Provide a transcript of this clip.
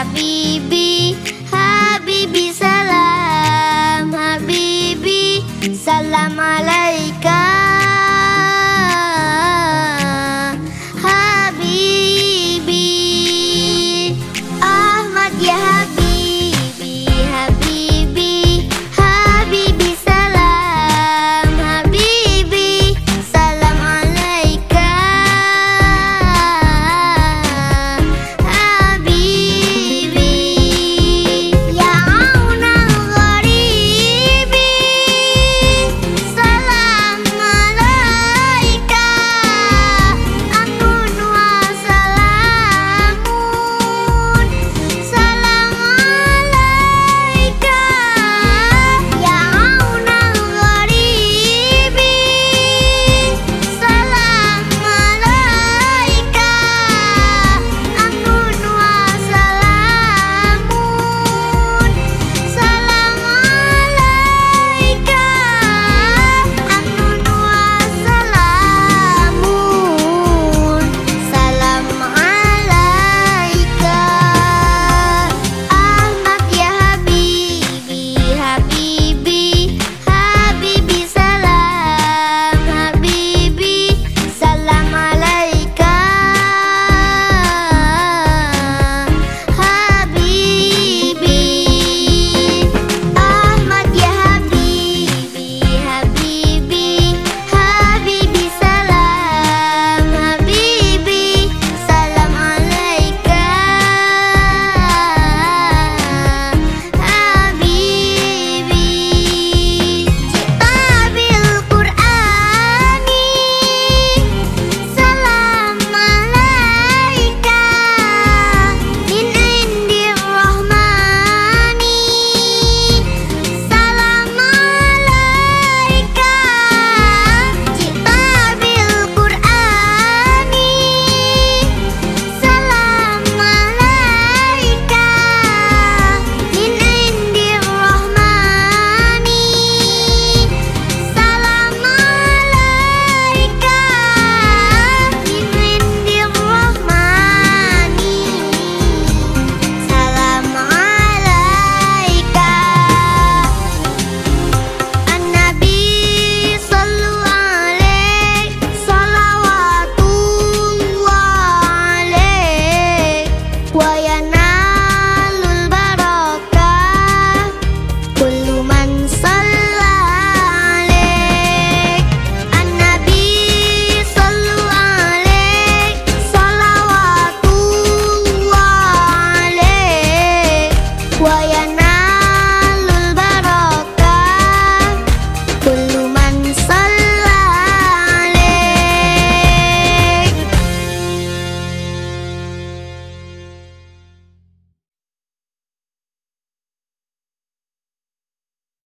Habibi, Habibi salam. Habibi, salam alaikum